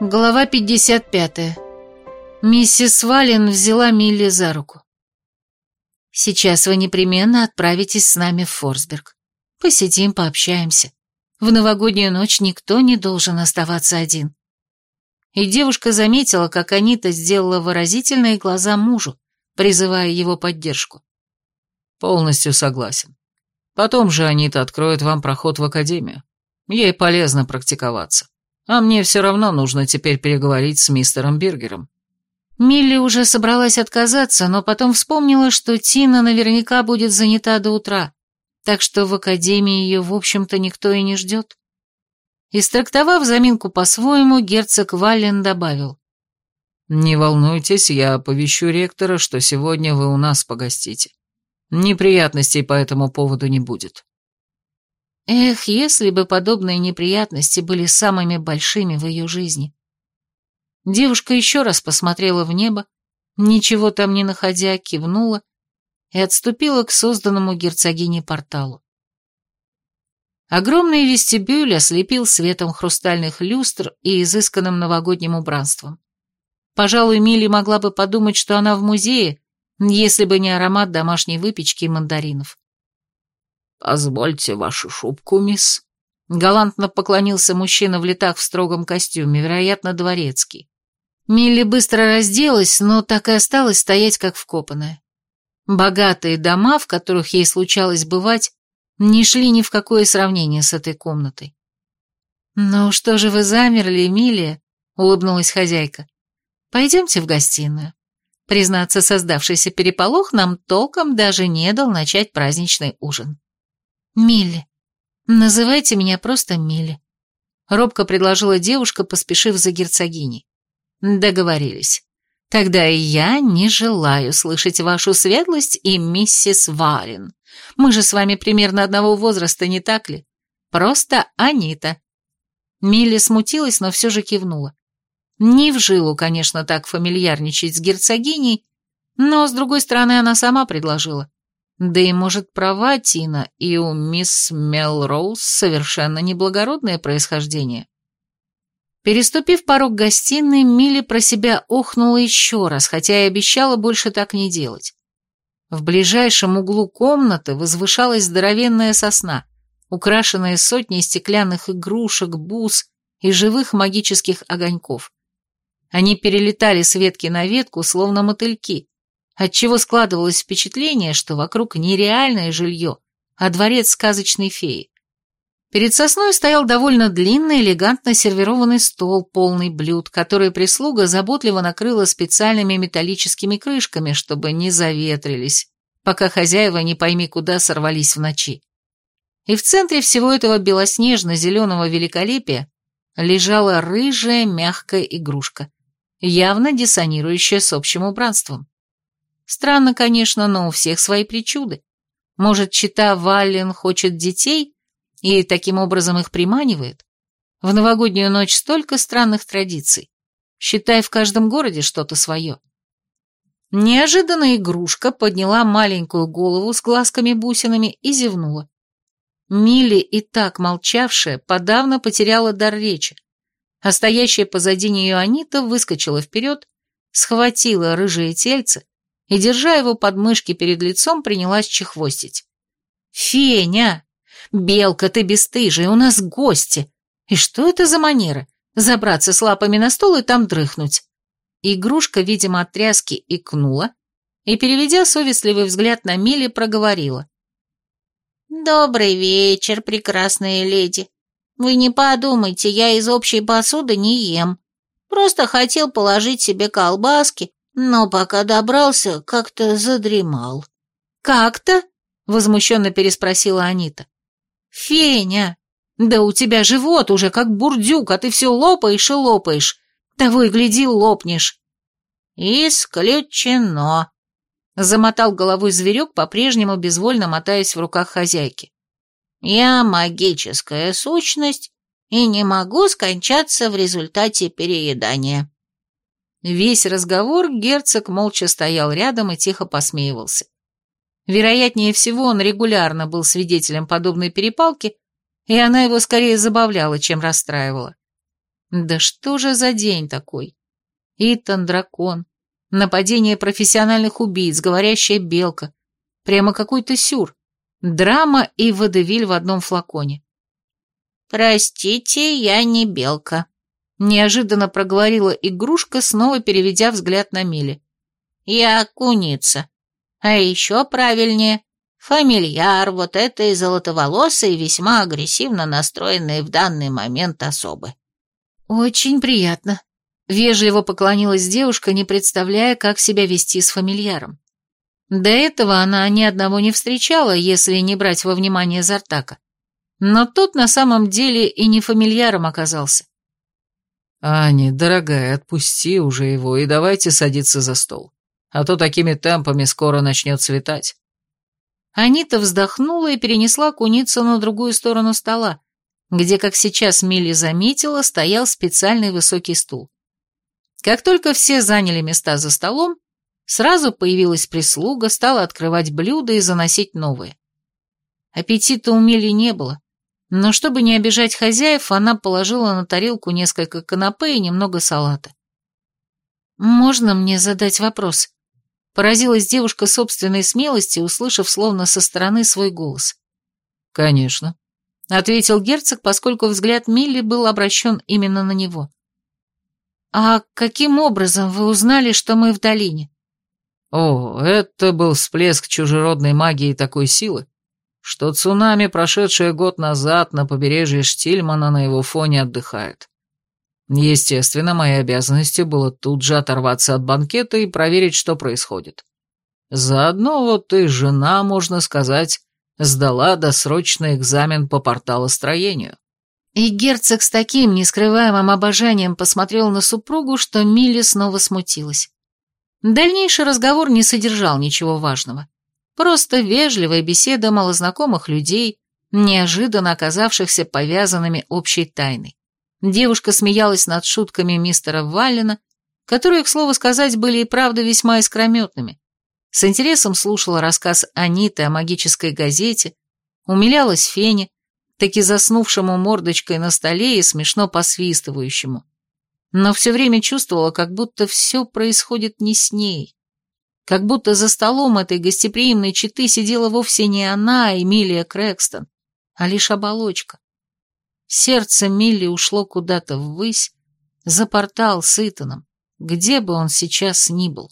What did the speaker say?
Глава 55. Миссис Вален взяла Милли за руку. «Сейчас вы непременно отправитесь с нами в Форсберг. Посидим, пообщаемся. В новогоднюю ночь никто не должен оставаться один». И девушка заметила, как Анита сделала выразительные глаза мужу, призывая его поддержку. «Полностью согласен. Потом же Анита откроет вам проход в академию. Ей полезно практиковаться. А мне все равно нужно теперь переговорить с мистером Биргером». Милли уже собралась отказаться, но потом вспомнила, что Тина наверняка будет занята до утра, так что в академии ее, в общем-то, никто и не ждет. Истрактовав заминку по-своему, герцог Валлен добавил. «Не волнуйтесь, я оповещу ректора, что сегодня вы у нас погостите. Неприятностей по этому поводу не будет». Эх, если бы подобные неприятности были самыми большими в ее жизни. Девушка еще раз посмотрела в небо, ничего там не находя, кивнула и отступила к созданному герцогиней порталу. Огромный вестибюль ослепил светом хрустальных люстр и изысканным новогодним убранством. Пожалуй, Милли могла бы подумать, что она в музее, если бы не аромат домашней выпечки и мандаринов. «Позвольте вашу шубку, мисс», — галантно поклонился мужчина в летах в строгом костюме, вероятно, дворецкий. Милли быстро разделась, но так и осталась стоять, как вкопанная. Богатые дома, в которых ей случалось бывать, не шли ни в какое сравнение с этой комнатой. «Ну что же вы замерли, Эмилия?» — улыбнулась хозяйка. «Пойдемте в гостиную. Признаться, создавшийся переполох нам толком даже не дал начать праздничный ужин». «Милли. Называйте меня просто Милли», — робко предложила девушка, поспешив за герцогиней. «Договорились. Тогда и я не желаю слышать вашу светлость и миссис Варин. Мы же с вами примерно одного возраста, не так ли? Просто Анита». Милли смутилась, но все же кивнула. Не в жилу, конечно, так фамильярничать с герцогиней, но, с другой стороны, она сама предложила. Да и, может, права Тина, и у мисс Мелроуз совершенно неблагородное происхождение. Переступив порог гостиной, Милли про себя охнула еще раз, хотя и обещала больше так не делать. В ближайшем углу комнаты возвышалась здоровенная сосна, украшенная сотней стеклянных игрушек, бус и живых магических огоньков. Они перелетали с ветки на ветку, словно мотыльки, отчего складывалось впечатление, что вокруг нереальное жилье, а дворец сказочной феи. Перед сосной стоял довольно длинный, элегантно сервированный стол, полный блюд, который прислуга заботливо накрыла специальными металлическими крышками, чтобы не заветрились, пока хозяева не пойми куда сорвались в ночи. И в центре всего этого белоснежно-зеленого великолепия лежала рыжая мягкая игрушка, явно диссонирующая с общим убранством. Странно, конечно, но у всех свои причуды. Может, чита Валлен хочет детей и таким образом их приманивает? В новогоднюю ночь столько странных традиций. Считай, в каждом городе что-то свое. Неожиданно игрушка подняла маленькую голову с глазками-бусинами и зевнула. Милли, и так молчавшая, подавно потеряла дар речи, а стоящая позади нее Анита выскочила вперед, схватила рыжее тельце и, держа его под мышки перед лицом, принялась чехвостить. «Феня! Белка, ты бесстыжая, у нас гости! И что это за манера? Забраться с лапами на стол и там дрыхнуть?» Игрушка, видимо, от тряски икнула и, переведя совестливый взгляд на Милли, проговорила. «Добрый вечер, прекрасная леди. Вы не подумайте, я из общей посуды не ем. Просто хотел положить себе колбаски, но пока добрался, как-то задремал». «Как-то?» — возмущенно переспросила Анита. «Феня, да у тебя живот уже как бурдюк, а ты все лопаешь и лопаешь. Того и гляди, лопнешь». «Исключено», — замотал головой зверек, по-прежнему безвольно мотаясь в руках хозяйки. Я магическая сущность и не могу скончаться в результате переедания». Весь разговор герцог молча стоял рядом и тихо посмеивался. Вероятнее всего, он регулярно был свидетелем подобной перепалки, и она его скорее забавляла, чем расстраивала. Да что же за день такой? Итан дракон, нападение профессиональных убийц, говорящая белка. Прямо какой-то сюр. Драма и водевиль в одном флаконе. «Простите, я не белка», — неожиданно проговорила игрушка, снова переведя взгляд на Мили. «Я куница. А еще правильнее, фамильяр вот золотоволосой и весьма агрессивно настроенной в данный момент особы». «Очень приятно», — вежливо поклонилась девушка, не представляя, как себя вести с фамильяром. До этого она ни одного не встречала, если не брать во внимание Зартака. Но тот на самом деле и не фамильяром оказался. «Аня, дорогая, отпусти уже его и давайте садиться за стол, а то такими темпами скоро начнет светать». Анита вздохнула и перенесла куницу на другую сторону стола, где, как сейчас Милли заметила, стоял специальный высокий стул. Как только все заняли места за столом, сразу появилась прислуга, стала открывать блюда и заносить новые. Аппетита у Милли не было, но чтобы не обижать хозяев, она положила на тарелку несколько канапе и немного салата. «Можно мне задать вопрос?» Поразилась девушка собственной смелости, услышав словно со стороны свой голос. «Конечно», — ответил герцог, поскольку взгляд Милли был обращен именно на него. «А каким образом вы узнали, что мы в долине?» «О, это был всплеск чужеродной магии такой силы, что цунами, прошедшее год назад на побережье Штильмана, на его фоне отдыхает. Естественно, моей обязанностью было тут же оторваться от банкета и проверить, что происходит. Заодно вот и жена, можно сказать, сдала досрочный экзамен по порталостроению. И герцог с таким нескрываемым обожанием посмотрел на супругу, что Милли снова смутилась. Дальнейший разговор не содержал ничего важного. Просто вежливая беседа малознакомых людей, неожиданно оказавшихся повязанными общей тайной. Девушка смеялась над шутками мистера Валлина, которые, к слову сказать, были и правда весьма искрометными. С интересом слушала рассказ Аниты о магической газете, умилялась Фене, таки заснувшему мордочкой на столе и смешно посвистывающему. Но все время чувствовала, как будто все происходит не с ней. Как будто за столом этой гостеприимной четы сидела вовсе не она, Эмилия Крэкстон, а лишь оболочка. Сердце Милли ушло куда-то ввысь, за портал с Итаном, где бы он сейчас ни был.